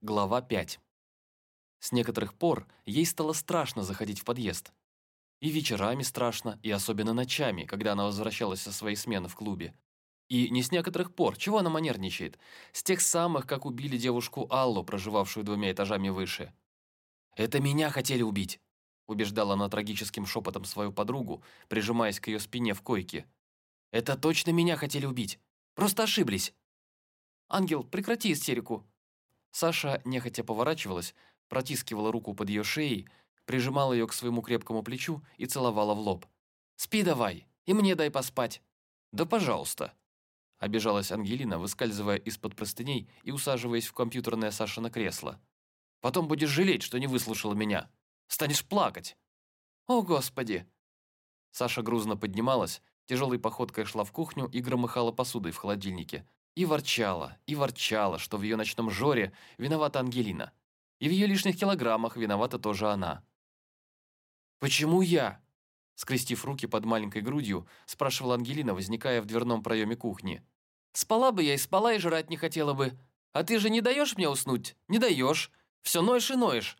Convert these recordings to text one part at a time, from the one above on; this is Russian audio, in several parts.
Глава 5. С некоторых пор ей стало страшно заходить в подъезд. И вечерами страшно, и особенно ночами, когда она возвращалась со своей смены в клубе. И не с некоторых пор, чего она манерничает, с тех самых, как убили девушку Аллу, проживавшую двумя этажами выше. «Это меня хотели убить», убеждала она трагическим шепотом свою подругу, прижимаясь к ее спине в койке. «Это точно меня хотели убить. Просто ошиблись». «Ангел, прекрати истерику», Саша нехотя поворачивалась, протискивала руку под ее шеей, прижимала ее к своему крепкому плечу и целовала в лоб. «Спи давай, и мне дай поспать». «Да пожалуйста». Обижалась Ангелина, выскальзывая из-под простыней и усаживаясь в компьютерное Сашино кресло. «Потом будешь жалеть, что не выслушала меня. Станешь плакать». «О, Господи!» Саша грузно поднималась, тяжелой походкой шла в кухню и громыхала посудой в холодильнике, и ворчала, и ворчала, что в ее ночном жоре виновата Ангелина. И в ее лишних килограммах виновата тоже она. «Почему я?» Скрестив руки под маленькой грудью, спрашивала Ангелина, возникая в дверном проеме кухни. «Спала бы я и спала, и жрать не хотела бы. А ты же не даешь мне уснуть? Не даешь. Все ноешь и ноешь».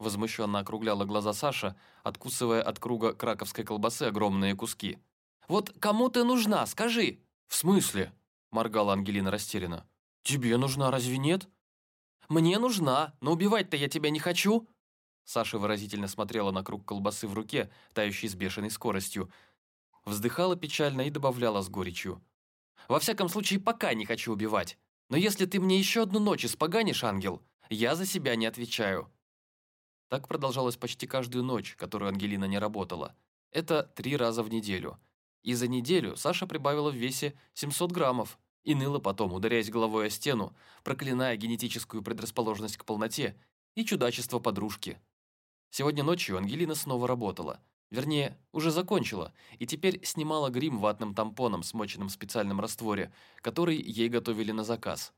Возмущенно округляла глаза Саша, откусывая от круга краковской колбасы огромные куски. «Вот кому ты нужна, скажи?» «В смысле?» Моргала Ангелина растерянно. «Тебе нужна, разве нет?» «Мне нужна, но убивать-то я тебя не хочу!» Саша выразительно смотрела на круг колбасы в руке, тающий с бешеной скоростью. Вздыхала печально и добавляла с горечью. «Во всяком случае, пока не хочу убивать. Но если ты мне еще одну ночь испоганишь, ангел, я за себя не отвечаю». Так продолжалось почти каждую ночь, которую Ангелина не работала. Это три раза в неделю – и за неделю Саша прибавила в весе 700 граммов и ныла потом, ударяясь головой о стену, проклиная генетическую предрасположенность к полноте и чудачество подружки. Сегодня ночью Ангелина снова работала. Вернее, уже закончила, и теперь снимала грим ватным тампоном, смоченным в специальном растворе, который ей готовили на заказ.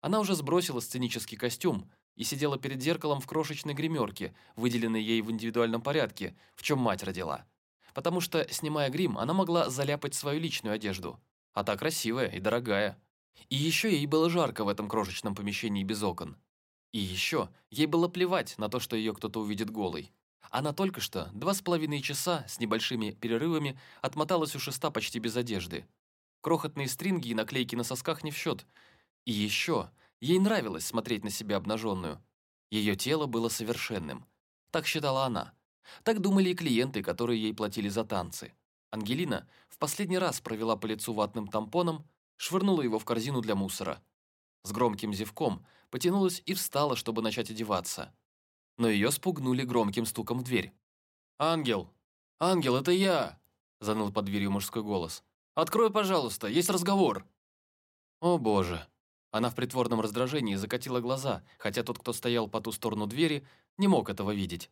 Она уже сбросила сценический костюм и сидела перед зеркалом в крошечной гримерке, выделенной ей в индивидуальном порядке, в чем мать родила потому что, снимая грим, она могла заляпать свою личную одежду. А та красивая и дорогая. И еще ей было жарко в этом крошечном помещении без окон. И еще ей было плевать на то, что ее кто-то увидит голой. Она только что два с половиной часа с небольшими перерывами отмоталась у шеста почти без одежды. Крохотные стринги и наклейки на сосках не в счет. И еще ей нравилось смотреть на себя обнаженную. Ее тело было совершенным. Так считала она. Так думали и клиенты, которые ей платили за танцы. Ангелина в последний раз провела по лицу ватным тампоном, швырнула его в корзину для мусора. С громким зевком потянулась и встала, чтобы начать одеваться. Но ее спугнули громким стуком в дверь. «Ангел! Ангел, это я!» – заныл под дверью мужской голос. «Открой, пожалуйста, есть разговор!» «О боже!» Она в притворном раздражении закатила глаза, хотя тот, кто стоял по ту сторону двери, не мог этого видеть.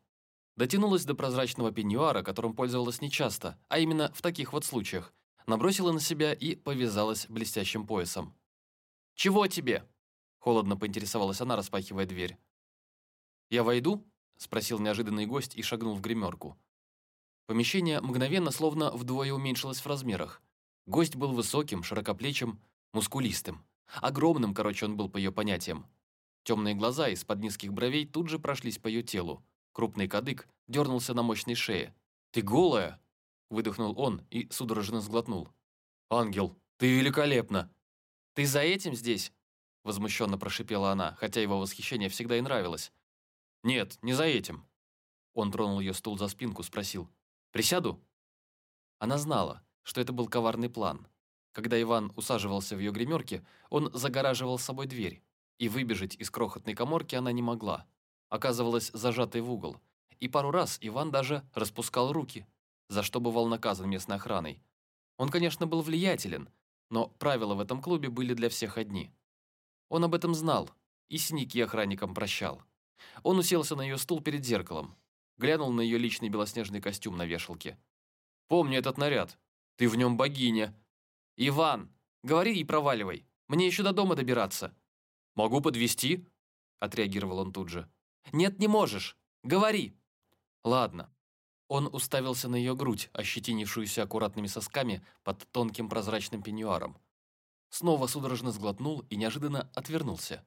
Дотянулась до прозрачного пеньюара, которым пользовалась нечасто, а именно в таких вот случаях. Набросила на себя и повязалась блестящим поясом. «Чего тебе?» – холодно поинтересовалась она, распахивая дверь. «Я войду?» – спросил неожиданный гость и шагнул в гримерку. Помещение мгновенно словно вдвое уменьшилось в размерах. Гость был высоким, широкоплечим, мускулистым. Огромным, короче, он был по ее понятиям. Темные глаза из-под низких бровей тут же прошлись по ее телу. Крупный кадык дернулся на мощной шее. «Ты голая?» – выдохнул он и судорожно сглотнул. «Ангел, ты великолепна!» «Ты за этим здесь?» – возмущенно прошипела она, хотя его восхищение всегда и нравилось. «Нет, не за этим». Он тронул ее стул за спинку, спросил. «Присяду?» Она знала, что это был коварный план. Когда Иван усаживался в ее гримерке, он загораживал с собой дверь, и выбежать из крохотной коморки она не могла оказывалась зажатой в угол, и пару раз Иван даже распускал руки, за что бывал наказан местной охраной. Он, конечно, был влиятелен, но правила в этом клубе были для всех одни. Он об этом знал, и синяки охранникам прощал. Он уселся на ее стул перед зеркалом, глянул на ее личный белоснежный костюм на вешалке. «Помни этот наряд. Ты в нем богиня». «Иван, говори и проваливай. Мне еще до дома добираться». «Могу подвести отреагировал он тут же. «Нет, не можешь. Говори!» «Ладно». Он уставился на ее грудь, ощетинившуюся аккуратными сосками под тонким прозрачным пеньюаром. Снова судорожно сглотнул и неожиданно отвернулся.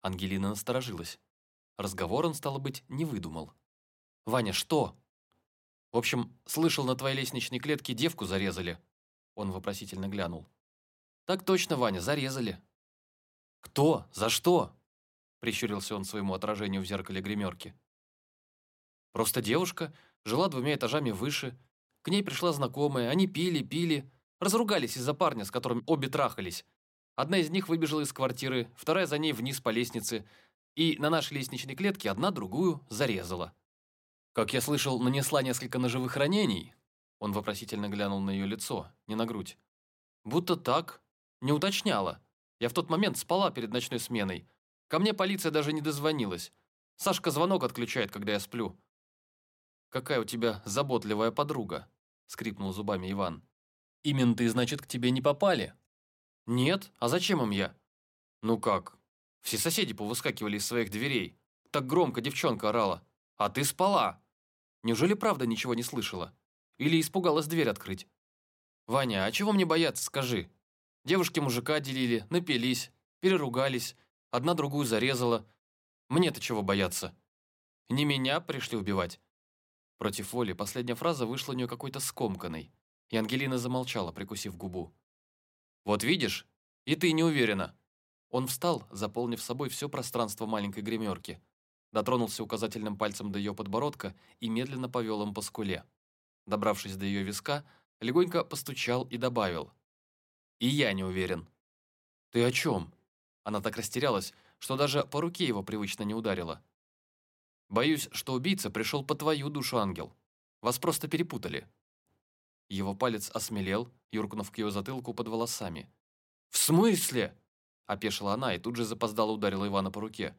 Ангелина насторожилась. Разговор он, стало быть, не выдумал. «Ваня, что?» «В общем, слышал, на твоей лестничной клетке девку зарезали». Он вопросительно глянул. «Так точно, Ваня, зарезали». «Кто? За что?» Прищурился он своему отражению в зеркале гримерки. «Просто девушка жила двумя этажами выше. К ней пришла знакомая, они пили, пили, разругались из-за парня, с которым обе трахались. Одна из них выбежала из квартиры, вторая за ней вниз по лестнице, и на нашей лестничной клетке одна другую зарезала. Как я слышал, нанесла несколько ножевых ранений. Он вопросительно глянул на ее лицо, не на грудь. Будто так. Не уточняла. Я в тот момент спала перед ночной сменой. Ко мне полиция даже не дозвонилась. Сашка звонок отключает, когда я сплю. «Какая у тебя заботливая подруга», — скрипнул зубами Иван. «Именты, значит, к тебе не попали?» «Нет, а зачем им я?» «Ну как? Все соседи повыскакивали из своих дверей. Так громко девчонка орала. А ты спала. Неужели правда ничего не слышала? Или испугалась дверь открыть? Ваня, а чего мне бояться, скажи? Девушки мужика делили, напились, переругались, одна другую зарезала. Мне-то чего бояться? Не меня пришли убивать. Против воли последняя фраза вышла у нее какой-то скомканной, и Ангелина замолчала, прикусив губу. «Вот видишь, и ты не уверена». Он встал, заполнив собой все пространство маленькой гримерки, дотронулся указательным пальцем до ее подбородка и медленно повел им по скуле. Добравшись до ее виска, легонько постучал и добавил. «И я не уверен». «Ты о чем?» Она так растерялась, что даже по руке его привычно не ударила. «Боюсь, что убийца пришел по твою душу, ангел. Вас просто перепутали». Его палец осмелел, юркнув к ее затылку под волосами. «В смысле?» – опешила она и тут же запоздала ударила Ивана по руке.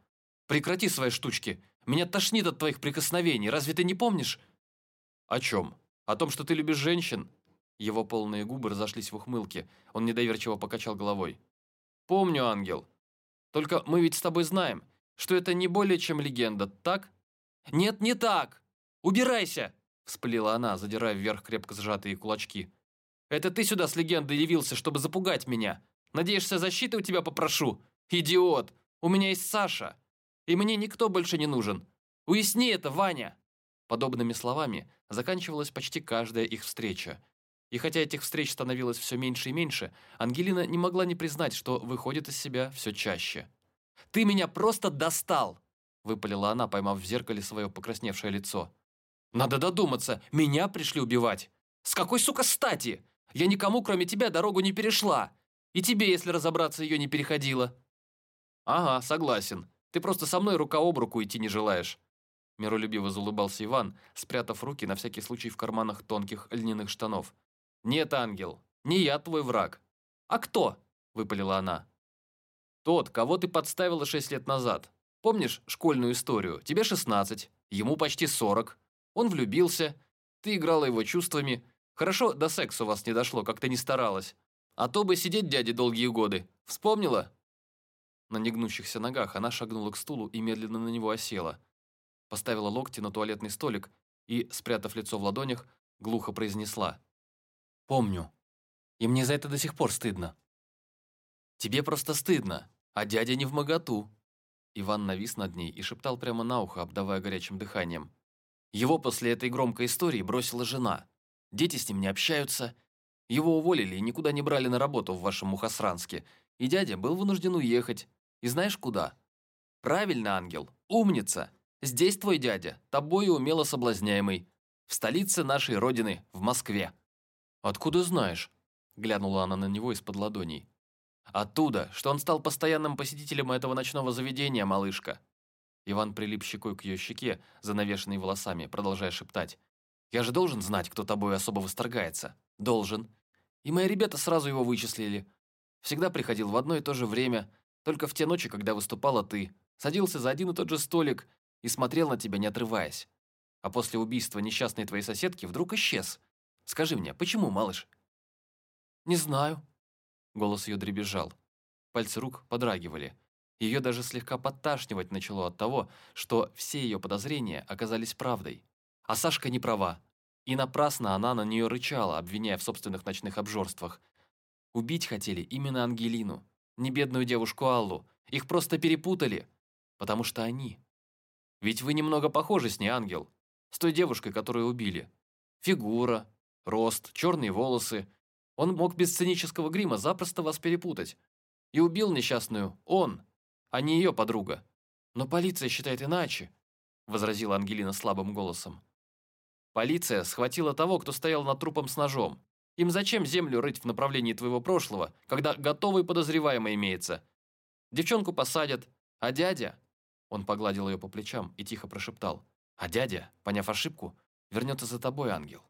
«Прекрати свои штучки! Меня тошнит от твоих прикосновений, разве ты не помнишь?» «О чем? О том, что ты любишь женщин?» Его полные губы разошлись в ухмылке. Он недоверчиво покачал головой. «Помню, ангел. Только мы ведь с тобой знаем, что это не более чем легенда, так?» «Нет, не так! Убирайся!» Вспылила она, задирая вверх крепко сжатые кулачки. «Это ты сюда с легендой явился, чтобы запугать меня? Надеешься, защиты у тебя попрошу? Идиот! У меня есть Саша! И мне никто больше не нужен! Уясни это, Ваня!» Подобными словами заканчивалась почти каждая их встреча. И хотя этих встреч становилось все меньше и меньше, Ангелина не могла не признать, что выходит из себя все чаще. «Ты меня просто достал!» – выпалила она, поймав в зеркале свое покрасневшее лицо. «Надо додуматься, меня пришли убивать! С какой, сука, стати? Я никому, кроме тебя, дорогу не перешла! И тебе, если разобраться, ее не переходила!» «Ага, согласен. Ты просто со мной рука об руку идти не желаешь». Миролюбиво заулыбался Иван, спрятав руки на всякий случай в карманах тонких льняных штанов. «Нет, ангел, не я твой враг». «А кто?» – выпалила она. «Тот, кого ты подставила шесть лет назад. Помнишь школьную историю? Тебе шестнадцать, ему почти сорок. Он влюбился, ты играла его чувствами. Хорошо, до секса у вас не дошло, как ты не старалась. А то бы сидеть дяде долгие годы. Вспомнила?» На негнущихся ногах она шагнула к стулу и медленно на него осела. Поставила локти на туалетный столик и, спрятав лицо в ладонях, глухо произнесла. «Помню. И мне за это до сих пор стыдно». «Тебе просто стыдно, а дядя не в моготу». Иван навис над ней и шептал прямо на ухо, обдавая горячим дыханием. Его после этой громкой истории бросила жена. Дети с ним не общаются. Его уволили и никуда не брали на работу в вашем Мухосранске. И дядя был вынужден уехать. И знаешь куда? Правильно, ангел. Умница. Здесь твой дядя, тобою умело соблазняемый. В столице нашей родины, в Москве. Откуда знаешь? Глянула она на него из-под ладоней. Оттуда, что он стал постоянным посетителем этого ночного заведения, малышка. Иван прилип щекой к ее щеке, занавешенной волосами, продолжая шептать. «Я же должен знать, кто тобой особо восторгается. Должен. И мои ребята сразу его вычислили. Всегда приходил в одно и то же время, только в те ночи, когда выступала ты. Садился за один и тот же столик и смотрел на тебя, не отрываясь. А после убийства несчастной твоей соседки вдруг исчез. Скажи мне, почему, малыш?» «Не знаю». Голос ее дребезжал. Пальцы рук подрагивали. Ее даже слегка подташнивать начало от того, что все ее подозрения оказались правдой. А Сашка не права. И напрасно она на нее рычала, обвиняя в собственных ночных обжорствах. Убить хотели именно Ангелину, не бедную девушку Аллу. Их просто перепутали. Потому что они. Ведь вы немного похожи с ней, ангел. С той девушкой, которую убили. Фигура, рост, черные волосы. Он мог без сценического грима запросто вас перепутать. И убил несчастную он, а не ее подруга. Но полиция считает иначе, возразила Ангелина слабым голосом. Полиция схватила того, кто стоял над трупом с ножом. Им зачем землю рыть в направлении твоего прошлого, когда готовый подозреваемый имеется? Девчонку посадят, а дядя...» Он погладил ее по плечам и тихо прошептал. «А дядя, поняв ошибку, вернется за тобой, ангел».